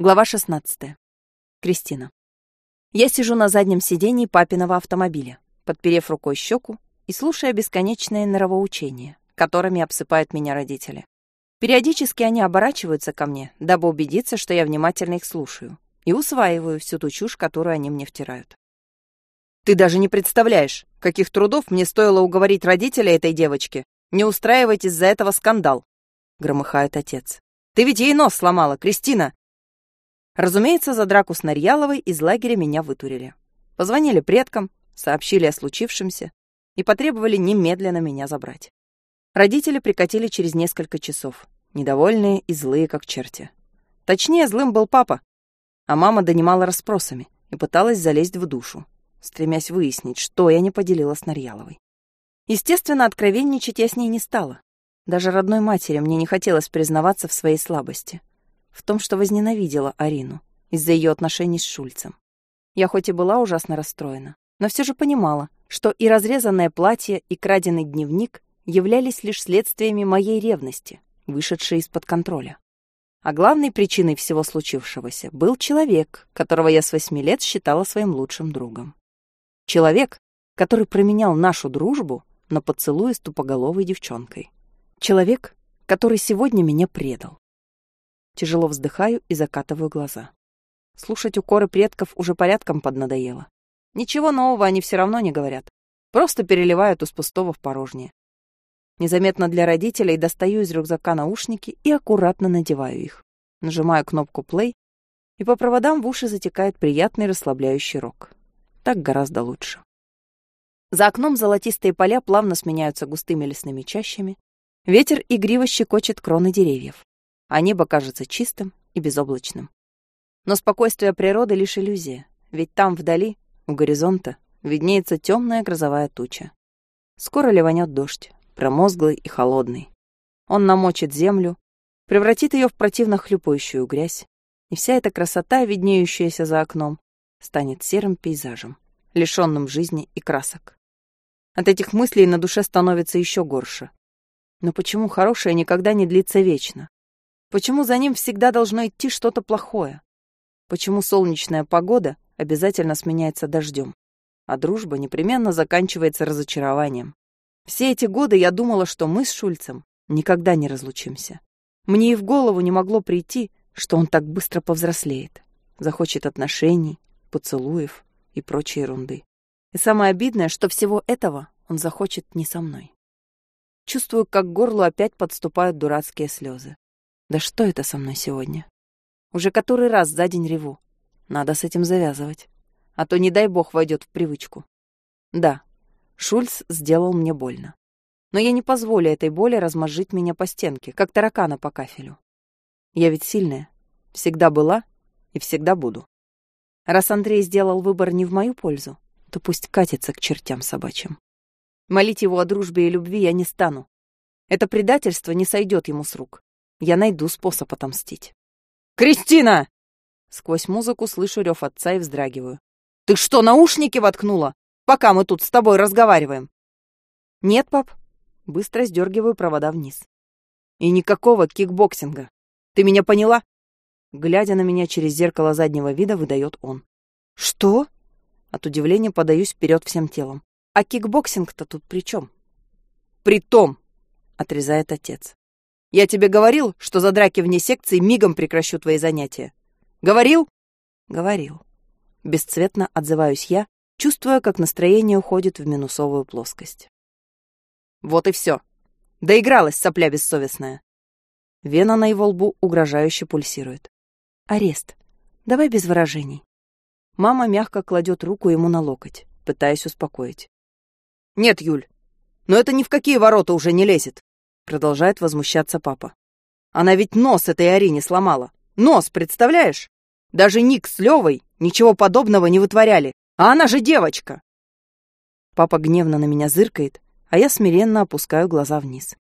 Глава 16. Кристина. Я сижу на заднем сидении папиного автомобиля, подперев рукой щеку и слушая бесконечные норовоучения, которыми обсыпают меня родители. Периодически они оборачиваются ко мне, дабы убедиться, что я внимательно их слушаю, и усваиваю всю ту чушь, которую они мне втирают. «Ты даже не представляешь, каких трудов мне стоило уговорить родителей этой девочки не устраивать из-за этого скандал», — громыхает отец. «Ты ведь ей нос сломала, Кристина!» Разумеется, за драку с Нарьяловой из лагеря меня вытурили. Позвонили предкам, сообщили о случившемся и потребовали немедленно меня забрать. Родители прикатили через несколько часов, недовольные и злые, как черти. Точнее, злым был папа, а мама донимала расспросами и пыталась залезть в душу, стремясь выяснить, что я не поделила с Нарьяловой. Естественно, откровенничать я с ней не стала. Даже родной матери мне не хотелось признаваться в своей слабости в том, что возненавидела Арину из-за ее отношений с Шульцем. Я хоть и была ужасно расстроена, но все же понимала, что и разрезанное платье, и краденый дневник являлись лишь следствиями моей ревности, вышедшей из-под контроля. А главной причиной всего случившегося был человек, которого я с восьми лет считала своим лучшим другом. Человек, который променял нашу дружбу на поцелуй с тупоголовой девчонкой. Человек, который сегодня меня предал. Тяжело вздыхаю и закатываю глаза. Слушать укоры предков уже порядком поднадоело. Ничего нового они все равно не говорят. Просто переливают из пустого в порожнее. Незаметно для родителей достаю из рюкзака наушники и аккуратно надеваю их. Нажимаю кнопку play, и по проводам в уши затекает приятный расслабляющий рок. Так гораздо лучше. За окном золотистые поля плавно сменяются густыми лесными чащами. Ветер игриво щекочет кроны деревьев а небо кажется чистым и безоблачным. Но спокойствие природы лишь иллюзия, ведь там вдали, у горизонта, виднеется темная грозовая туча. Скоро ливанет дождь, промозглый и холодный. Он намочит землю, превратит ее в противно хлюпающую грязь, и вся эта красота, виднеющаяся за окном, станет серым пейзажем, лишенным жизни и красок. От этих мыслей на душе становится еще горше. Но почему хорошее никогда не длится вечно? Почему за ним всегда должно идти что-то плохое? Почему солнечная погода обязательно сменяется дождем, а дружба непременно заканчивается разочарованием? Все эти годы я думала, что мы с Шульцем никогда не разлучимся. Мне и в голову не могло прийти, что он так быстро повзрослеет, захочет отношений, поцелуев и прочей ерунды. И самое обидное, что всего этого он захочет не со мной. Чувствую, как к горлу опять подступают дурацкие слезы. Да что это со мной сегодня? Уже который раз за день реву. Надо с этим завязывать. А то, не дай бог, войдет в привычку. Да, Шульц сделал мне больно. Но я не позволю этой боли размозжить меня по стенке, как таракана по кафелю. Я ведь сильная. Всегда была и всегда буду. Раз Андрей сделал выбор не в мою пользу, то пусть катится к чертям собачьим. Молить его о дружбе и любви я не стану. Это предательство не сойдет ему с рук. Я найду способ отомстить. «Кристина!» Сквозь музыку слышу рев отца и вздрагиваю. «Ты что, наушники воткнула? Пока мы тут с тобой разговариваем!» «Нет, пап». Быстро сдергиваю провода вниз. «И никакого кикбоксинга. Ты меня поняла?» Глядя на меня через зеркало заднего вида, выдает он. «Что?» От удивления подаюсь вперед всем телом. «А кикбоксинг-то тут при чем?» «При том!» — отрезает отец. Я тебе говорил, что за драки вне секции мигом прекращу твои занятия. Говорил? Говорил. Бесцветно отзываюсь я, чувствуя, как настроение уходит в минусовую плоскость. Вот и все. Доигралась сопля бессовестная. Вена на его лбу угрожающе пульсирует. Арест. Давай без выражений. Мама мягко кладет руку ему на локоть, пытаясь успокоить. Нет, Юль, но это ни в какие ворота уже не лезет. Продолжает возмущаться папа. Она ведь нос этой Арине сломала. Нос, представляешь? Даже Ник с Левой ничего подобного не вытворяли. А она же девочка. Папа гневно на меня зыркает, а я смиренно опускаю глаза вниз.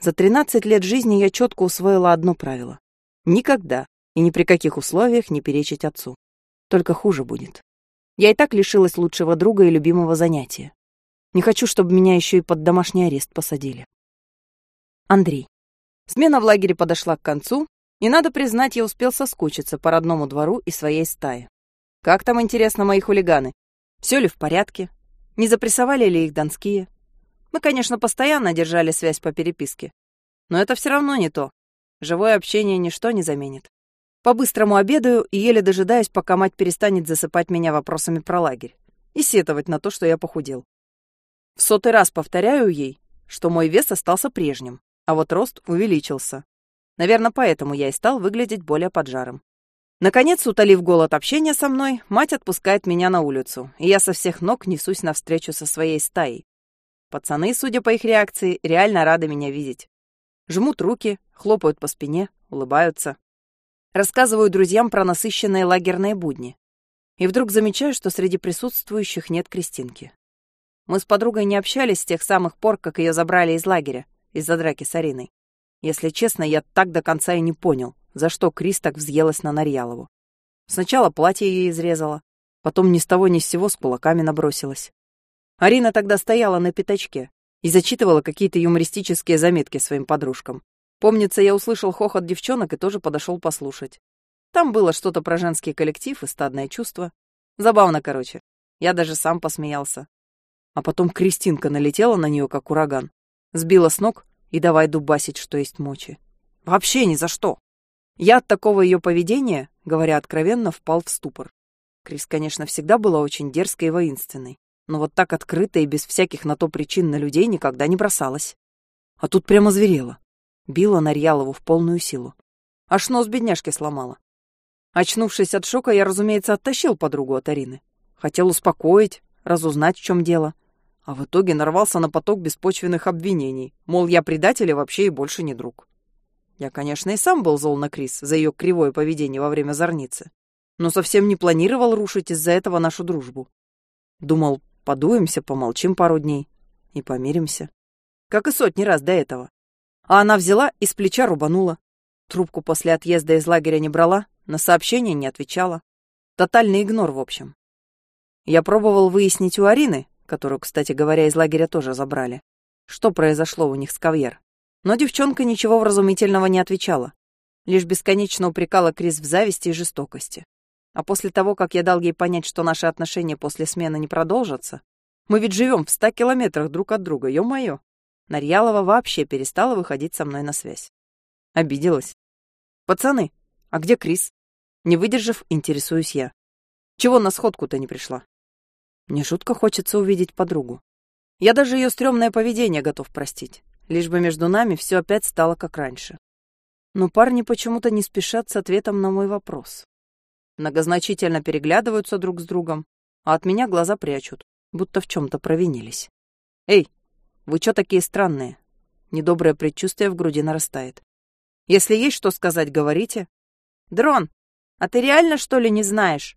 За 13 лет жизни я четко усвоила одно правило. Никогда и ни при каких условиях не перечить отцу. Только хуже будет. Я и так лишилась лучшего друга и любимого занятия. Не хочу, чтобы меня еще и под домашний арест посадили. Андрей. Смена в лагере подошла к концу, И надо признать, я успел соскучиться по родному двору и своей стае. Как там, интересно, мои хулиганы? Все ли в порядке? Не запрессовали ли их донские? Мы, конечно, постоянно держали связь по переписке. Но это все равно не то. Живое общение ничто не заменит. По-быстрому обедаю и еле дожидаюсь, пока мать перестанет засыпать меня вопросами про лагерь и сетовать на то, что я похудел. В сотый раз повторяю ей, что мой вес остался прежним, а вот рост увеличился. Наверное, поэтому я и стал выглядеть более поджаром. Наконец, утолив голод общения со мной, мать отпускает меня на улицу, и я со всех ног несусь навстречу со своей стаей. Пацаны, судя по их реакции, реально рады меня видеть. Жмут руки, хлопают по спине, улыбаются. Рассказываю друзьям про насыщенные лагерные будни. И вдруг замечаю, что среди присутствующих нет Кристинки. Мы с подругой не общались с тех самых пор, как ее забрали из лагеря, из-за драки с Ариной. Если честно, я так до конца и не понял, за что Крис так взъелась на Нарьялову. Сначала платье ей изрезала, потом ни с того ни с сего с кулаками набросилась. Арина тогда стояла на пятачке и зачитывала какие-то юмористические заметки своим подружкам. Помнится, я услышал хохот девчонок и тоже подошел послушать. Там было что-то про женский коллектив и стадное чувство. Забавно, короче. Я даже сам посмеялся. А потом Кристинка налетела на нее, как ураган. Сбила с ног и давай дубасить, что есть мочи. Вообще ни за что. Я от такого ее поведения, говоря откровенно, впал в ступор. Крис, конечно, всегда была очень дерзкой и воинственной, но вот так открыто и без всяких на то причин на людей никогда не бросалась. А тут прямо зверела. Била Нарьялову в полную силу. Аж нос бедняжки сломала. Очнувшись от шока, я, разумеется, оттащил подругу от Арины. Хотел успокоить, разузнать, в чем дело. А в итоге нарвался на поток беспочвенных обвинений, мол, я предатель и вообще и больше не друг. Я, конечно, и сам был зол на Крис за ее кривое поведение во время зорницы, но совсем не планировал рушить из-за этого нашу дружбу. Думал, подуемся, помолчим пару дней и помиримся. Как и сотни раз до этого. А она взяла и с плеча рубанула. Трубку после отъезда из лагеря не брала, на сообщения не отвечала. Тотальный игнор, в общем. Я пробовал выяснить у Арины, которую, кстати говоря, из лагеря тоже забрали. Что произошло у них с Кавьер? Но девчонка ничего вразумительного не отвечала. Лишь бесконечно упрекала Крис в зависти и жестокости. А после того, как я дал ей понять, что наши отношения после смены не продолжатся, мы ведь живем в ста километрах друг от друга, ё-моё. Нарьялова вообще перестала выходить со мной на связь. Обиделась. «Пацаны, а где Крис?» Не выдержав, интересуюсь я. «Чего на сходку-то не пришла?» Мне жутко хочется увидеть подругу. Я даже ее стрёмное поведение готов простить, лишь бы между нами все опять стало как раньше. Но парни почему-то не спешат с ответом на мой вопрос. Многозначительно переглядываются друг с другом, а от меня глаза прячут, будто в чем то провинились. «Эй, вы чё такие странные?» Недоброе предчувствие в груди нарастает. «Если есть что сказать, говорите». «Дрон, а ты реально, что ли, не знаешь?»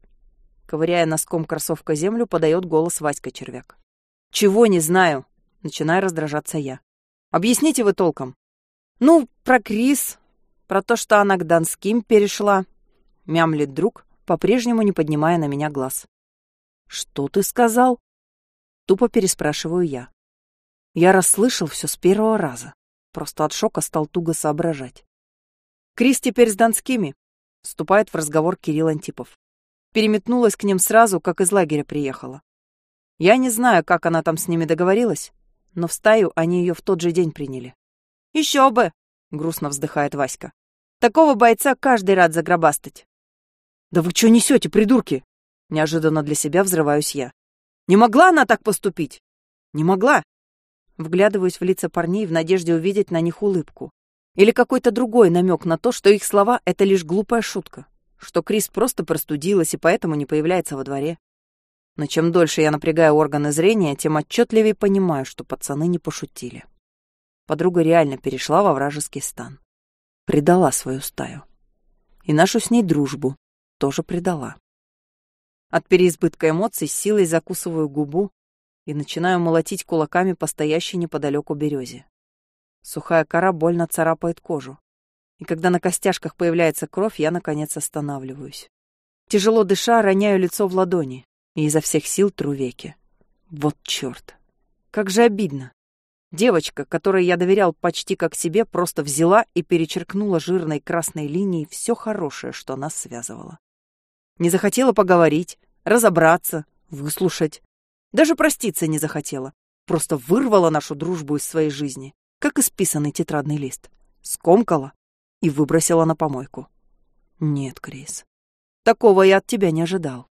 Ковыряя носком кроссовка землю, подает голос Васька Червяк. «Чего не знаю?» Начинаю раздражаться я. «Объясните вы толком». «Ну, про Крис, про то, что она к Донским перешла», мямлит друг, по-прежнему не поднимая на меня глаз. «Что ты сказал?» Тупо переспрашиваю я. Я расслышал все с первого раза. Просто от шока стал туго соображать. «Крис теперь с Донскими», — вступает в разговор Кирилл Антипов переметнулась к ним сразу, как из лагеря приехала. Я не знаю, как она там с ними договорилась, но в стаю они ее в тот же день приняли. Еще бы, грустно вздыхает Васька. Такого бойца каждый рад загробастать. Да вы что несете, придурки? Неожиданно для себя взрываюсь я. Не могла она так поступить? Не могла. Вглядываюсь в лица парней в надежде увидеть на них улыбку. Или какой-то другой намек на то, что их слова — это лишь глупая шутка что Крис просто простудилась и поэтому не появляется во дворе. Но чем дольше я напрягаю органы зрения, тем отчетливее понимаю, что пацаны не пошутили. Подруга реально перешла во вражеский стан. Предала свою стаю. И нашу с ней дружбу тоже предала. От переизбытка эмоций силой закусываю губу и начинаю молотить кулаками по стоящей неподалеку березе. Сухая кора больно царапает кожу и когда на костяшках появляется кровь, я, наконец, останавливаюсь. Тяжело дыша, роняю лицо в ладони и изо всех сил тру веки. Вот черт! Как же обидно! Девочка, которой я доверял почти как себе, просто взяла и перечеркнула жирной красной линией все хорошее, что нас связывало. Не захотела поговорить, разобраться, выслушать. Даже проститься не захотела. Просто вырвала нашу дружбу из своей жизни, как исписанный тетрадный лист. Скомкала и выбросила на помойку. Нет, Крис, такого я от тебя не ожидал.